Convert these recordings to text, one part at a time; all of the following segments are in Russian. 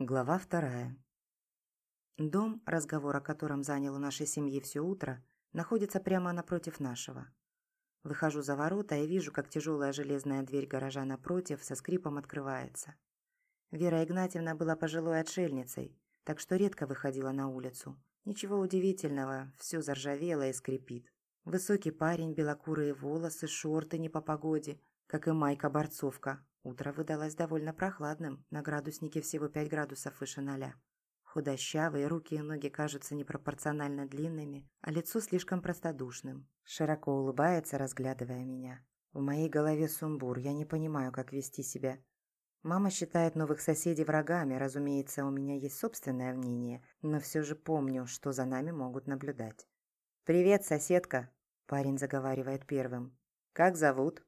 Глава вторая. Дом, разговор о котором занял у нашей семьи все утро, находится прямо напротив нашего. Выхожу за ворота и вижу, как тяжелая железная дверь гаража напротив со скрипом открывается. Вера Игнатьевна была пожилой отшельницей, так что редко выходила на улицу. Ничего удивительного, все заржавело и скрипит. Высокий парень, белокурые волосы, шорты не по погоде, как и майка-борцовка, Утро выдалось довольно прохладным, на градуснике всего 5 градусов выше ноля. Худощавые, руки и ноги кажутся непропорционально длинными, а лицо слишком простодушным. Широко улыбается, разглядывая меня. В моей голове сумбур, я не понимаю, как вести себя. Мама считает новых соседей врагами, разумеется, у меня есть собственное мнение, но все же помню, что за нами могут наблюдать. «Привет, соседка!» – парень заговаривает первым. «Как зовут?»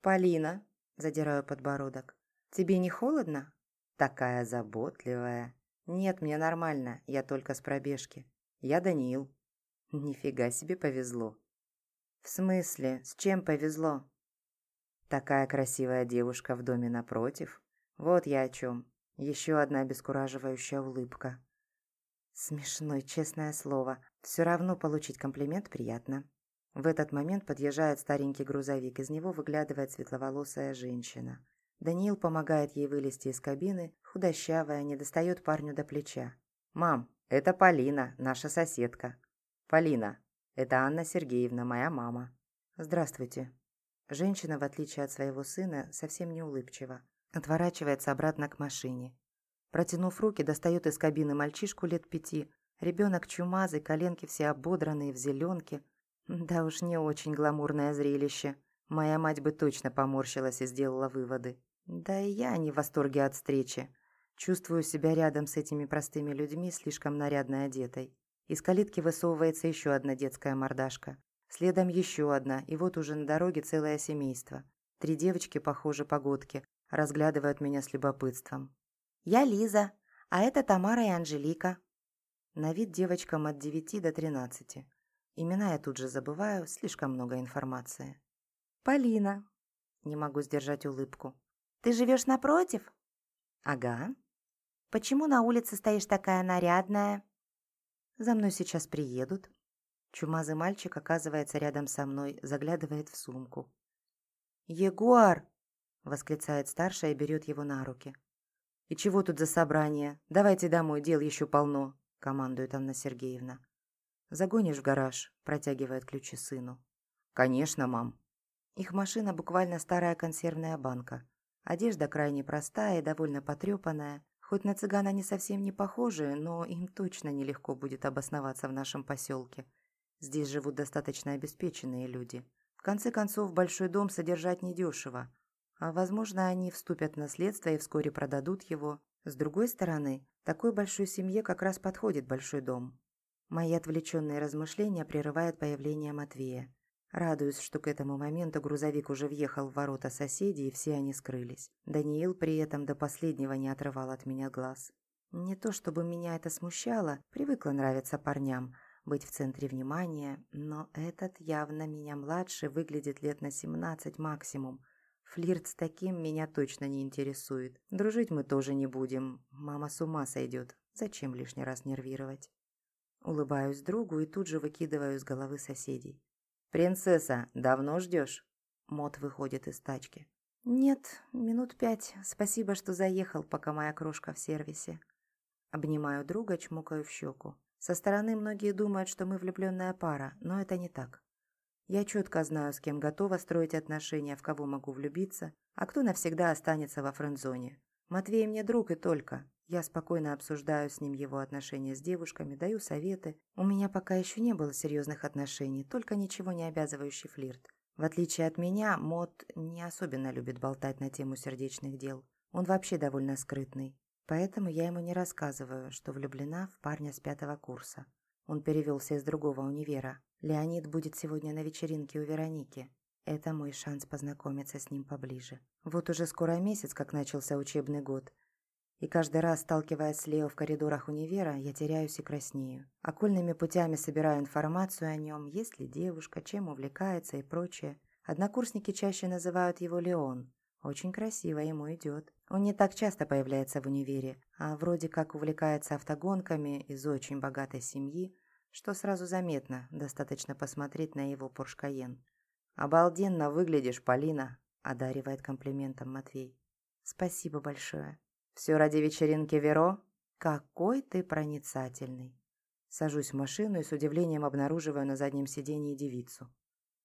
«Полина», Задираю подбородок. «Тебе не холодно?» «Такая заботливая». «Нет, мне нормально, я только с пробежки. Я Даниил». «Нифига себе повезло». «В смысле? С чем повезло?» «Такая красивая девушка в доме напротив. Вот я о чем. Еще одна обескураживающая улыбка». Смешной, честное слово. Все равно получить комплимент приятно. В этот момент подъезжает старенький грузовик, из него выглядывает светловолосая женщина. Даниил помогает ей вылезти из кабины, худощавая, не достает парню до плеча. «Мам, это Полина, наша соседка». «Полина, это Анна Сергеевна, моя мама». «Здравствуйте». Женщина, в отличие от своего сына, совсем не улыбчива. Отворачивается обратно к машине. Протянув руки, достает из кабины мальчишку лет пяти. Ребенок чумазый, коленки все ободранные, в зеленке – да уж не очень гламурное зрелище. Моя мать бы точно поморщилась и сделала выводы. Да и я не в восторге от встречи. Чувствую себя рядом с этими простыми людьми, слишком нарядно одетой. Из калитки высовывается еще одна детская мордашка. Следом еще одна, и вот уже на дороге целое семейство. Три девочки, похоже, погодки, разглядывают меня с любопытством. «Я Лиза, а это Тамара и Анжелика». На вид девочкам от девяти до тринадцати. Имена я тут же забываю, слишком много информации. «Полина». Не могу сдержать улыбку. «Ты живешь напротив?» «Ага». «Почему на улице стоишь такая нарядная?» «За мной сейчас приедут». Чумазый мальчик оказывается рядом со мной, заглядывает в сумку. «Егор!» – восклицает старшая и берет его на руки. «И чего тут за собрание? Давайте домой, дел еще полно», – командует Анна Сергеевна. «Загонишь в гараж», – протягивает ключи сыну. «Конечно, мам». Их машина буквально старая консервная банка. Одежда крайне простая и довольно потрепанная. Хоть на цыгана они совсем не похожи, но им точно нелегко будет обосноваться в нашем поселке. Здесь живут достаточно обеспеченные люди. В конце концов, большой дом содержать недешево. А возможно, они вступят в наследство и вскоре продадут его. С другой стороны, такой большой семье как раз подходит большой дом. Мои отвлеченные размышления прерывает появление Матвея. Радуюсь, что к этому моменту грузовик уже въехал в ворота соседей, и все они скрылись. Даниил при этом до последнего не отрывал от меня глаз. Не то чтобы меня это смущало, привыкла нравиться парням, быть в центре внимания, но этот явно меня младше, выглядит лет на 17 максимум. Флирт с таким меня точно не интересует. Дружить мы тоже не будем. Мама с ума сойдет. Зачем лишний раз нервировать? Улыбаюсь другу и тут же выкидываю из головы соседей. «Принцесса, давно ждешь?» Мот выходит из тачки. «Нет, минут пять. Спасибо, что заехал, пока моя крошка в сервисе». Обнимаю друга, чмокаю в щеку. Со стороны многие думают, что мы влюбленная пара, но это не так. Я четко знаю, с кем готова строить отношения, в кого могу влюбиться, а кто навсегда останется во френд-зоне. Матвей мне друг и только. Я спокойно обсуждаю с ним его отношения с девушками, даю советы. У меня пока еще не было серьезных отношений, только ничего не обязывающий флирт. В отличие от меня, Мот не особенно любит болтать на тему сердечных дел. Он вообще довольно скрытный. Поэтому я ему не рассказываю, что влюблена в парня с пятого курса. Он перевелся из другого универа. Леонид будет сегодня на вечеринке у Вероники. Это мой шанс познакомиться с ним поближе. Вот уже скоро месяц, как начался учебный год. И каждый раз, сталкиваясь с Лео в коридорах универа, я теряюсь и краснею. Окольными путями собираю информацию о нем, есть ли девушка, чем увлекается и прочее. Однокурсники чаще называют его Леон. Очень красиво ему идет. Он не так часто появляется в универе, а вроде как увлекается автогонками из очень богатой семьи, что сразу заметно, достаточно посмотреть на его Порш Каен. «Обалденно выглядишь, Полина», – одаривает комплиментом Матвей. «Спасибо большое. Все ради вечеринки Веро? Какой ты проницательный!» Сажусь в машину и с удивлением обнаруживаю на заднем сиденье девицу.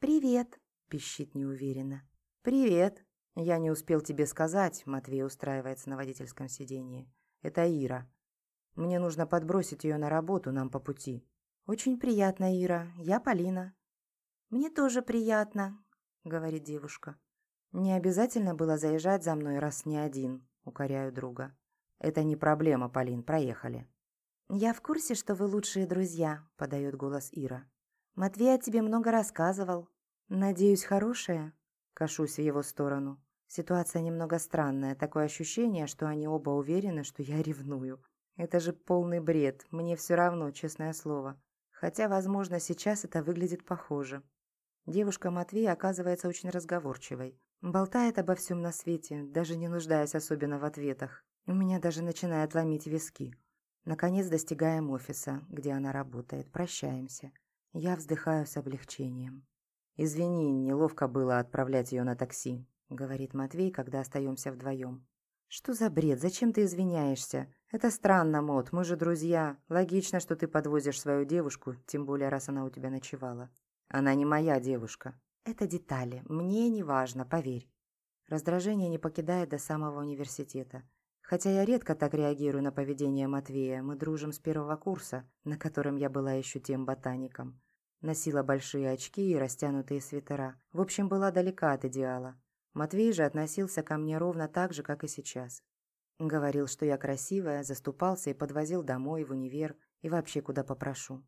«Привет!» – пищит неуверенно. «Привет! Я не успел тебе сказать», – Матвей устраивается на водительском сиденье. «Это Ира. Мне нужно подбросить ее на работу, нам по пути». «Очень приятно, Ира. Я Полина». «Мне тоже приятно», — говорит девушка. «Не обязательно было заезжать за мной раз не один», — укоряю друга. «Это не проблема, Полин, проехали». «Я в курсе, что вы лучшие друзья», — подает голос Ира. «Матвей о тебе много рассказывал. Надеюсь, хорошее?» Кашусь в его сторону. Ситуация немного странная, такое ощущение, что они оба уверены, что я ревную. Это же полный бред, мне все равно, честное слово. Хотя, возможно, сейчас это выглядит похоже. Девушка Матвей оказывается очень разговорчивой. Болтает обо всем на свете, даже не нуждаясь особенно в ответах. У меня даже начинает ломить виски. Наконец достигаем офиса, где она работает. Прощаемся. Я вздыхаю с облегчением. «Извини, неловко было отправлять ее на такси», — говорит Матвей, когда остаемся вдвоем. «Что за бред? Зачем ты извиняешься? Это странно, Мот, мы же друзья. Логично, что ты подвозишь свою девушку, тем более, раз она у тебя ночевала. Она не моя девушка. Это детали. Мне не важно, поверь». Раздражение не покидает до самого университета. Хотя я редко так реагирую на поведение Матвея, мы дружим с первого курса, на котором я была еще тем ботаником. Носила большие очки и растянутые свитера. В общем, была далека от идеала. Матвей же относился ко мне ровно так же, как и сейчас. Говорил, что я красивая, заступался и подвозил домой, в универ и вообще куда попрошу.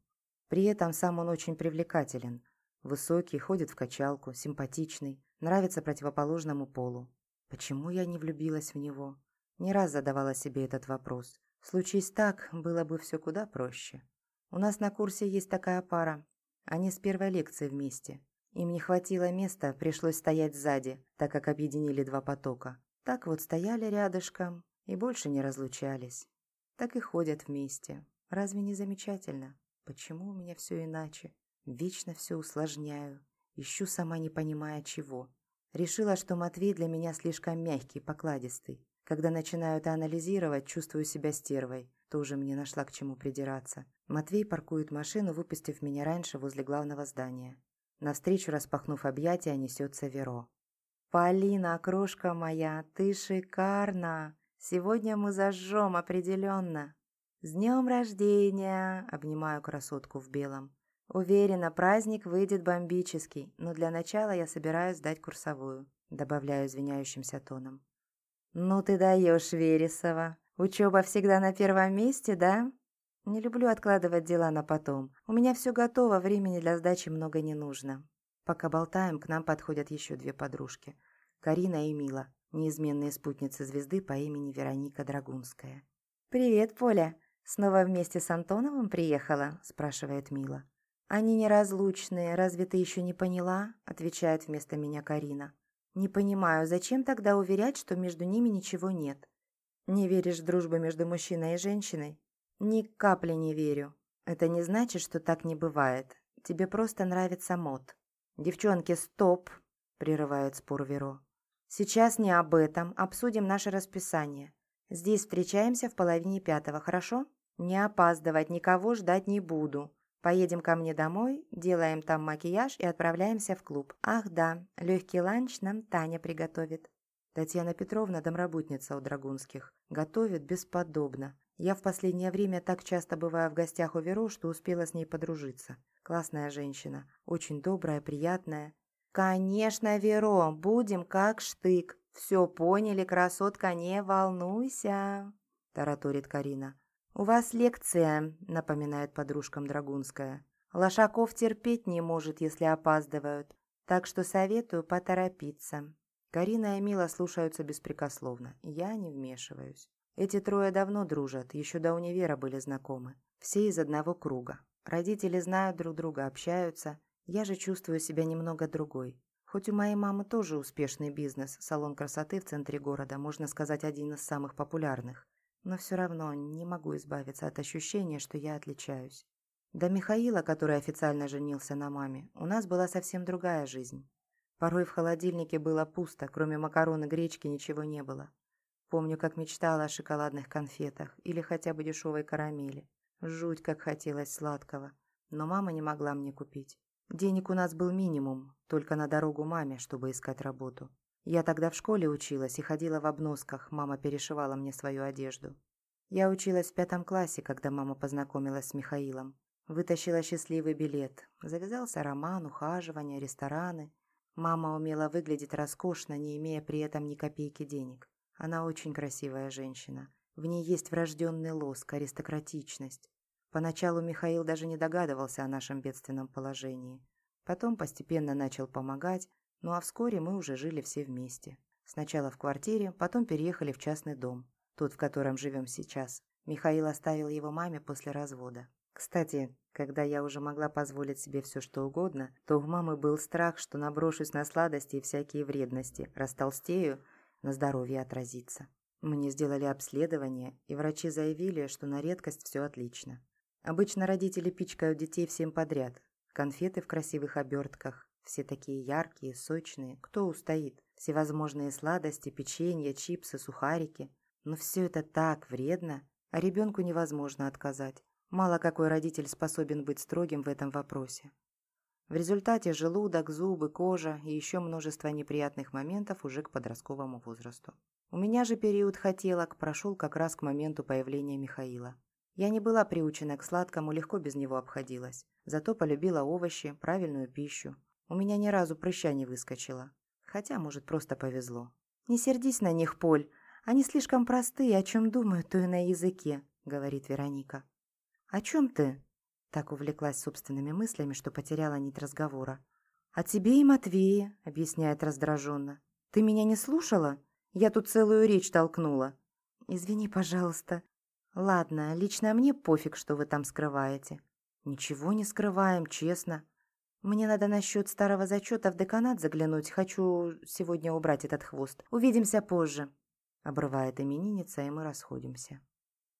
При этом сам он очень привлекателен. Высокий, ходит в качалку, симпатичный, нравится противоположному полу. Почему я не влюбилась в него? Не раз задавала себе этот вопрос. Случись так, было бы все куда проще. У нас на курсе есть такая пара. Они с первой лекции вместе. Им не хватило места, пришлось стоять сзади, так как объединили два потока. Так вот стояли рядышком и больше не разлучались. Так и ходят вместе. Разве не замечательно? Почему у меня все иначе? Вечно все усложняю. Ищу сама не понимая чего. Решила, что Матвей для меня слишком мягкий, покладистый. Когда начинаю это анализировать, чувствую себя стервой. Тоже мне нашла к чему придираться. Матвей паркует машину, выпустив меня раньше возле главного здания. Навстречу, распахнув объятия, несется Веро. «Полина, крошка моя, ты шикарна! Сегодня мы зажжем определенно!» «С днем рождения!» – обнимаю красотку в белом. «Уверена, праздник выйдет бомбический, но для начала я собираюсь сдать курсовую», – добавляю извиняющимся тоном. «Ну ты даешь, Вересова. Учеба всегда на первом месте, да?» «Не люблю откладывать дела на потом. У меня все готово, времени для сдачи много не нужно». Пока болтаем, к нам подходят еще две подружки. Карина и Мила, неизменные спутницы звезды по имени Вероника Драгунская. «Привет, Поля. «Снова вместе с Антоновым приехала?» – спрашивает Мила. «Они неразлучные, разве ты еще не поняла?» – отвечает вместо меня Карина. «Не понимаю, зачем тогда уверять, что между ними ничего нет? Не веришь в дружбу между мужчиной и женщиной?» «Ни капли не верю. Это не значит, что так не бывает. Тебе просто нравится мод». «Девчонки, стоп!» – прерывает спор Веро. «Сейчас не об этом, обсудим наше расписание. Здесь встречаемся в половине пятого, хорошо?» «Не опаздывать, никого ждать не буду. Поедем ко мне домой, делаем там макияж и отправляемся в клуб. Ах да, легкий ланч нам Таня приготовит». Татьяна Петровна, домработница у Драгунских, готовит бесподобно. Я в последнее время так часто бываю в гостях у Веро, что успела с ней подружиться. Классная женщина, очень добрая, приятная. «Конечно, Веро, будем как штык. Все поняли, красотка, не волнуйся», – тараторит Карина. «У вас лекция», — напоминает подружкам Драгунская. «Лошаков терпеть не может, если опаздывают, так что советую поторопиться». Карина и Мила слушаются беспрекословно. Я не вмешиваюсь. Эти трое давно дружат, еще до универа были знакомы. Все из одного круга. Родители знают друг друга, общаются. Я же чувствую себя немного другой. Хоть у моей мамы тоже успешный бизнес, салон красоты в центре города, можно сказать, один из самых популярных. Но все равно не могу избавиться от ощущения, что я отличаюсь. До Михаила, который официально женился на маме, у нас была совсем другая жизнь. Порой в холодильнике было пусто, кроме макарон и гречки ничего не было. Помню, как мечтала о шоколадных конфетах или хотя бы дешевой карамели. Жуть, как хотелось сладкого. Но мама не могла мне купить. Денег у нас был минимум, только на дорогу маме, чтобы искать работу. Я тогда в школе училась и ходила в обносках, мама перешивала мне свою одежду. Я училась в пятом классе, когда мама познакомилась с Михаилом. Вытащила счастливый билет. Завязался роман, ухаживания, рестораны. Мама умела выглядеть роскошно, не имея при этом ни копейки денег. Она очень красивая женщина. В ней есть врожденный лоск, аристократичность. Поначалу Михаил даже не догадывался о нашем бедственном положении. Потом постепенно начал помогать, ну а вскоре мы уже жили все вместе. Сначала в квартире, потом переехали в частный дом, тот, в котором живем сейчас. Михаил оставил его маме после развода. Кстати, когда я уже могла позволить себе все что угодно, то у мамы был страх, что наброшусь на сладости и всякие вредности, растолстею, на здоровье отразится. Мне сделали обследование, и врачи заявили, что на редкость все отлично. Обычно родители пичкают детей всем подряд. Конфеты в красивых обертках, все такие яркие, сочные. Кто устоит? Всевозможные сладости, печенье, чипсы, сухарики. Но все это так вредно, а ребенку невозможно отказать. Мало какой родитель способен быть строгим в этом вопросе. В результате желудок, зубы, кожа и еще множество неприятных моментов уже к подростковому возрасту. У меня же период хотелок прошел как раз к моменту появления Михаила. Я не была приучена к сладкому, легко без него обходилась. Зато полюбила овощи, правильную пищу, у меня ни разу прыща не выскочило. Хотя, может, просто повезло. «Не сердись на них, Поль. Они слишком простые, о чем думают, то и на языке», — говорит Вероника. «О чем ты?» Так увлеклась собственными мыслями, что потеряла нить разговора. «О тебе и Матвее», — объясняет раздраженно. «Ты меня не слушала? Я тут целую речь толкнула». «Извини, пожалуйста». «Ладно, лично мне пофиг, что вы там скрываете». «Ничего не скрываем, честно. Мне надо насчет старого зачета в деканат заглянуть. Хочу сегодня убрать этот хвост. Увидимся позже. Обрывает именинница, и мы расходимся.